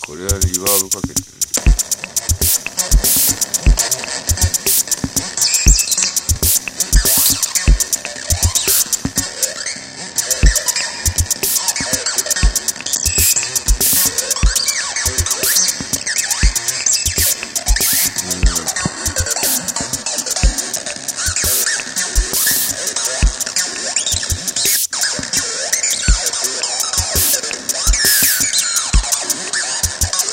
これはリバーブかけてる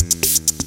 Mm.